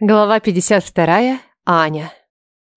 Глава 52. Аня.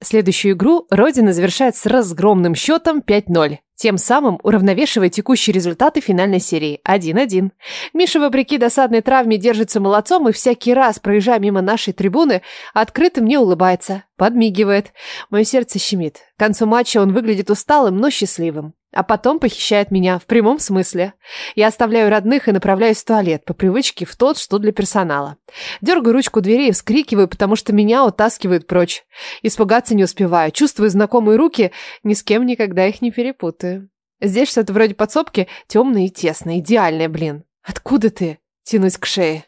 Следующую игру Родина завершает с разгромным счетом 5-0, тем самым уравновешивая текущие результаты финальной серии 1-1. Миша, вопреки досадной травме, держится молодцом и всякий раз, проезжая мимо нашей трибуны, открыто мне улыбается, подмигивает. Мое сердце щемит. К концу матча он выглядит усталым, но счастливым. А потом похищает меня в прямом смысле. Я оставляю родных и направляюсь в туалет, по привычке в тот, что для персонала. Дергаю ручку двери и вскрикиваю, потому что меня утаскивают прочь. Испугаться не успеваю. Чувствую знакомые руки, ни с кем никогда их не перепутаю. Здесь что-то вроде подсобки, темное и тесное, идеальное, блин. Откуда ты? Тянусь к шее.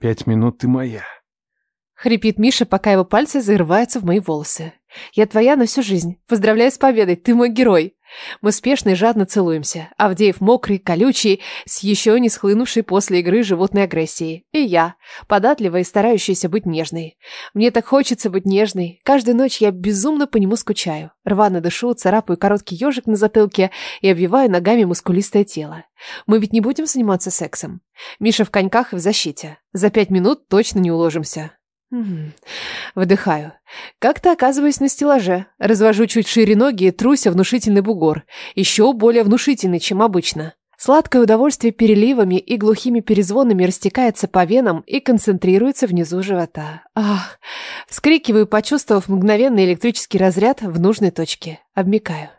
Пять минут ты моя. Хрипит Миша, пока его пальцы зарываются в мои волосы. Я твоя на всю жизнь. Поздравляю с победой, ты мой герой. Мы спешно и жадно целуемся. Авдеев мокрый, колючий, с еще не схлынувшей после игры животной агрессией. И я, податливая и старающаяся быть нежной. Мне так хочется быть нежной. Каждую ночь я безумно по нему скучаю. Рвано дышу, царапаю короткий ежик на затылке и обвиваю ногами мускулистое тело. Мы ведь не будем заниматься сексом. Миша в коньках и в защите. За пять минут точно не уложимся. Выдыхаю. Как-то оказываюсь на стеллаже. Развожу чуть шире ноги и труся внушительный бугор. Еще более внушительный, чем обычно. Сладкое удовольствие переливами и глухими перезвонами растекается по венам и концентрируется внизу живота. Ах! Вскрикиваю, почувствовав мгновенный электрический разряд в нужной точке. Обмикаю.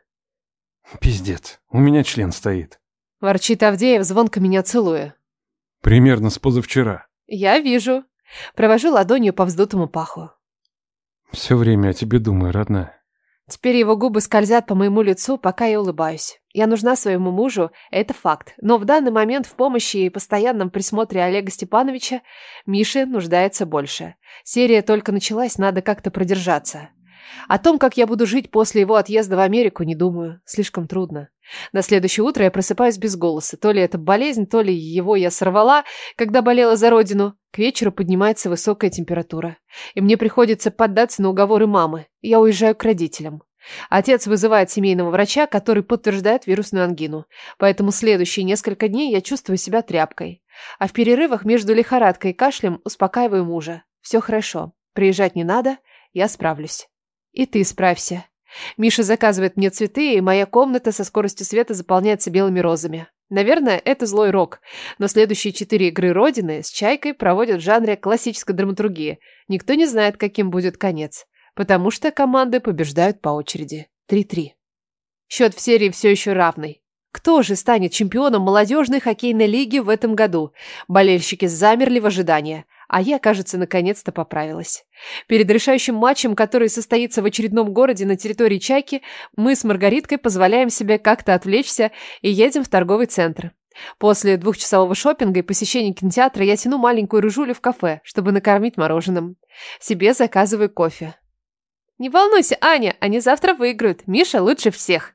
Пиздец, у меня член стоит. Ворчит Авдеев, звонко меня целуя. Примерно с позавчера. Я вижу. Провожу ладонью по вздутому паху. Все время о тебе думаю, родная. Теперь его губы скользят по моему лицу, пока я улыбаюсь. Я нужна своему мужу, это факт. Но в данный момент в помощи и постоянном присмотре Олега Степановича Мише нуждается больше. Серия только началась, надо как-то продержаться. О том, как я буду жить после его отъезда в Америку, не думаю. Слишком трудно. На следующее утро я просыпаюсь без голоса. То ли это болезнь, то ли его я сорвала, когда болела за родину. К вечеру поднимается высокая температура. И мне приходится поддаться на уговоры мамы. Я уезжаю к родителям. Отец вызывает семейного врача, который подтверждает вирусную ангину. Поэтому следующие несколько дней я чувствую себя тряпкой. А в перерывах между лихорадкой и кашлем успокаиваю мужа. Все хорошо. Приезжать не надо, я справлюсь. И ты справься. Миша заказывает мне цветы, и моя комната со скоростью света заполняется белыми розами. Наверное, это злой рок, но следующие четыре игры Родины с Чайкой проводят в жанре классической драматургии. Никто не знает, каким будет конец, потому что команды побеждают по очереди. 3-3. Счет в серии все еще равный. Кто же станет чемпионом молодежной хоккейной лиги в этом году? Болельщики замерли в ожидании. А я, кажется, наконец-то поправилась. Перед решающим матчем, который состоится в очередном городе на территории Чайки, мы с Маргариткой позволяем себе как-то отвлечься и едем в торговый центр. После двухчасового шопинга и посещения кинотеатра я тяну маленькую рыжулю в кафе, чтобы накормить мороженым. Себе заказываю кофе. «Не волнуйся, Аня, они завтра выиграют. Миша лучше всех».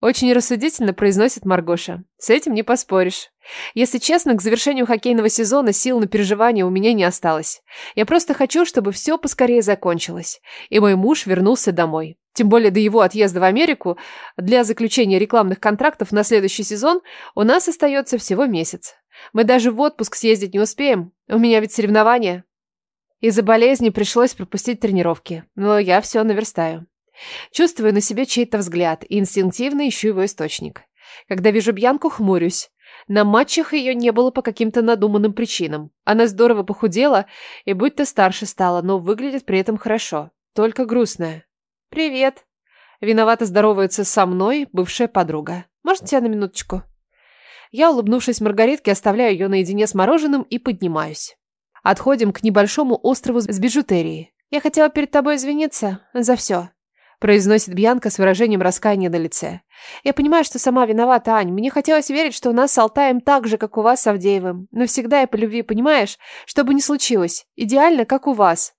Очень рассудительно произносит Маргоша. С этим не поспоришь. Если честно, к завершению хоккейного сезона сил на переживания у меня не осталось. Я просто хочу, чтобы все поскорее закончилось. И мой муж вернулся домой. Тем более до его отъезда в Америку для заключения рекламных контрактов на следующий сезон у нас остается всего месяц. Мы даже в отпуск съездить не успеем. У меня ведь соревнования. Из-за болезни пришлось пропустить тренировки. Но я все наверстаю. Чувствую на себе чей-то взгляд и инстинктивно ищу его источник. Когда вижу Бьянку, хмурюсь. На матчах ее не было по каким-то надуманным причинам. Она здорово похудела и будто старше стала, но выглядит при этом хорошо. Только грустная. «Привет!» Виновато здоровается со мной бывшая подруга. «Может, тебя на минуточку?» Я, улыбнувшись Маргаритке, оставляю ее наедине с мороженым и поднимаюсь. Отходим к небольшому острову с бижутерией. Я хотела перед тобой извиниться за все произносит Бьянка с выражением раскаяния на лице. Я понимаю, что сама виновата, Ань. Мне хотелось верить, что у нас с Алтаем так же, как у вас с Авдеевым. Но всегда я по любви, понимаешь? Что бы ни случилось. Идеально, как у вас.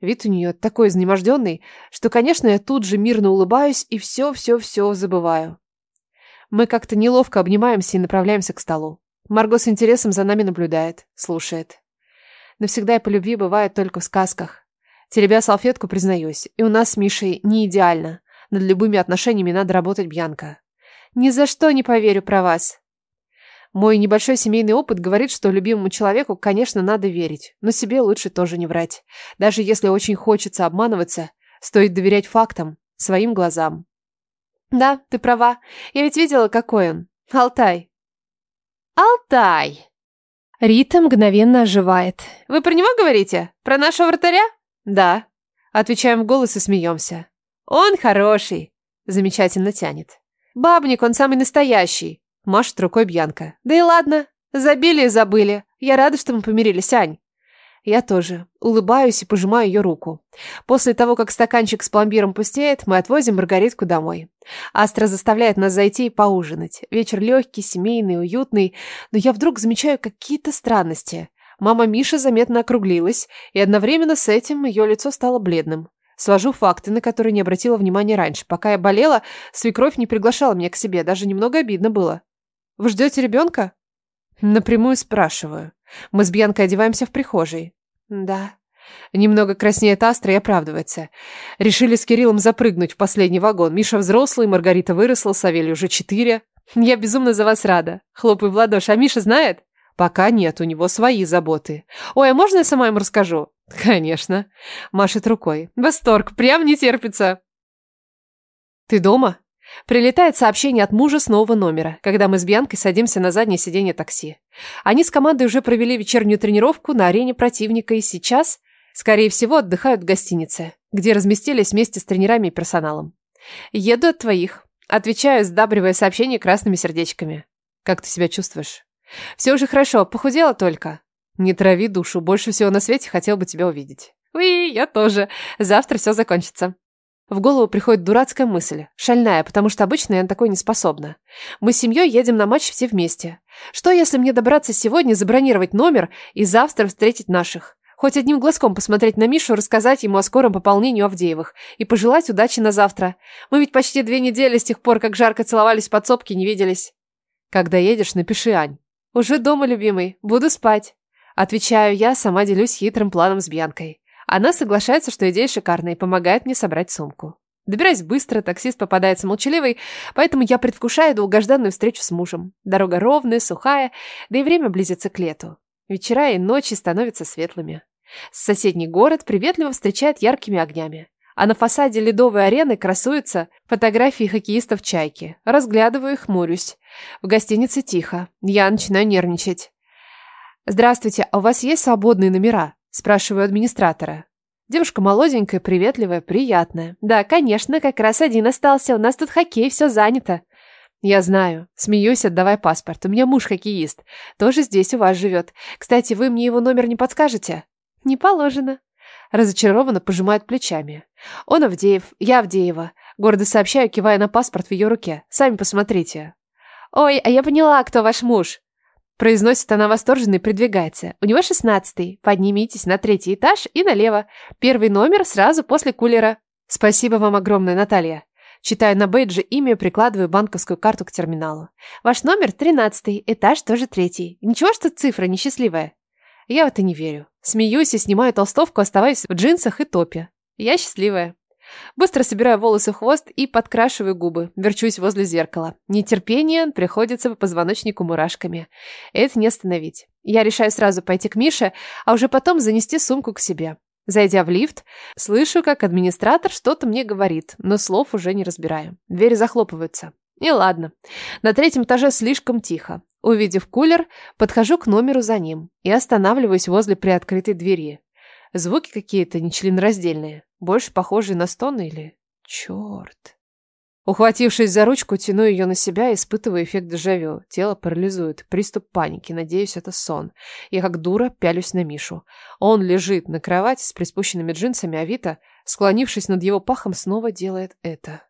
Вид у нее такой изнеможденный, что, конечно, я тут же мирно улыбаюсь и все-все-все забываю. Мы как-то неловко обнимаемся и направляемся к столу. Марго с интересом за нами наблюдает, слушает. Навсегда я по любви бывает только в сказках. Теребя салфетку, признаюсь, и у нас с Мишей не идеально. Над любыми отношениями надо работать, Бьянка. Ни за что не поверю про вас. Мой небольшой семейный опыт говорит, что любимому человеку, конечно, надо верить, но себе лучше тоже не врать. Даже если очень хочется обманываться, стоит доверять фактам, своим глазам. Да, ты права. Я ведь видела, какой он. Алтай. Алтай! Рита мгновенно оживает. Вы про него говорите? Про нашего вратаря? Да. Отвечаем в голос и смеемся. Он хороший. Замечательно тянет. Бабник, он самый настоящий. Машет рукой Бьянка. Да и ладно. Забили и забыли. Я рада, что мы помирились, Ань. Я тоже. Улыбаюсь и пожимаю ее руку. После того, как стаканчик с пломбиром пустеет, мы отвозим Маргаритку домой. Астра заставляет нас зайти и поужинать. Вечер легкий, семейный, уютный, но я вдруг замечаю какие-то странности. Мама Миша заметно округлилась, и одновременно с этим ее лицо стало бледным. Свожу факты, на которые не обратила внимания раньше. Пока я болела, свекровь не приглашала меня к себе, даже немного обидно было. «Вы ждете ребенка?» Напрямую спрашиваю. Мы с Бьянкой одеваемся в прихожей. Да. Немного краснеет Астра и оправдывается. Решили с Кириллом запрыгнуть в последний вагон. Миша взрослый, Маргарита выросла, Савелий уже четыре. Я безумно за вас рада. Хлопаю в ладоши. А Миша знает? Пока нет, у него свои заботы. Ой, а можно я сама ему расскажу? Конечно. Машет рукой. Восторг, прям не терпится. Ты дома? Прилетает сообщение от мужа с нового номера, когда мы с Бьянкой садимся на заднее сиденье такси. Они с командой уже провели вечернюю тренировку на арене противника и сейчас, скорее всего, отдыхают в гостинице, где разместились вместе с тренерами и персоналом. «Еду от твоих», отвечаю, сдабривая сообщение красными сердечками. «Как ты себя чувствуешь?» «Все уже хорошо, похудела только». «Не трави душу, больше всего на свете хотел бы тебя увидеть». «Уи, я тоже. Завтра все закончится». В голову приходит дурацкая мысль, шальная, потому что обычно я на такой не способна. Мы с семьей едем на матч все вместе. Что, если мне добраться сегодня, забронировать номер и завтра встретить наших? Хоть одним глазком посмотреть на Мишу, рассказать ему о скором пополнении Авдеевых и пожелать удачи на завтра. Мы ведь почти две недели с тех пор, как жарко целовались в подсобке, не виделись. Когда едешь, напиши, Ань. Уже дома, любимый. Буду спать. Отвечаю я, сама делюсь хитрым планом с Бьянкой. Она соглашается, что идея шикарная, и помогает мне собрать сумку. Добираюсь быстро, таксист попадается молчаливый, поэтому я предвкушаю долгожданную встречу с мужем. Дорога ровная, сухая, да и время близится к лету. Вечера и ночи становятся светлыми. Соседний город приветливо встречает яркими огнями. А на фасаде ледовой арены красуются фотографии хоккеистов «Чайки». Разглядываю и хмурюсь. В гостинице тихо. Я начинаю нервничать. «Здравствуйте, а у вас есть свободные номера?» Спрашиваю администратора. Девушка молоденькая, приветливая, приятная. Да, конечно, как раз один остался. У нас тут хоккей, все занято. Я знаю. Смеюсь, отдавай паспорт. У меня муж хоккеист. Тоже здесь у вас живет. Кстати, вы мне его номер не подскажете? Не положено. Разочарованно пожимает плечами. Он Авдеев, я Авдеева. Гордо сообщаю, кивая на паспорт в ее руке. Сами посмотрите. Ой, а я поняла, кто ваш муж. Произносит она восторженно и придвигается. У него шестнадцатый. Поднимитесь на третий этаж и налево. Первый номер сразу после кулера. Спасибо вам огромное, Наталья. Читаю на бейджи имя прикладываю банковскую карту к терминалу. Ваш номер тринадцатый, этаж тоже третий. Ничего, что цифра несчастливая? Я в это не верю. Смеюсь и снимаю толстовку, оставаясь в джинсах и топе. Я счастливая. Быстро собираю волосы в хвост и подкрашиваю губы. Верчусь возле зеркала. Нетерпение приходится по позвоночнику мурашками. Это не остановить. Я решаю сразу пойти к Мише, а уже потом занести сумку к себе. Зайдя в лифт, слышу, как администратор что-то мне говорит, но слов уже не разбираю. Двери захлопываются. И ладно. На третьем этаже слишком тихо. Увидев кулер, подхожу к номеру за ним и останавливаюсь возле приоткрытой двери. Звуки какие-то нечленораздельные, больше похожие на стоны или... Черт. Ухватившись за ручку, тяну ее на себя, испытывая эффект дежавю. Тело парализует. Приступ паники. Надеюсь, это сон. Я как дура пялюсь на Мишу. Он лежит на кровати с приспущенными джинсами, а Вита, склонившись над его пахом, снова делает это.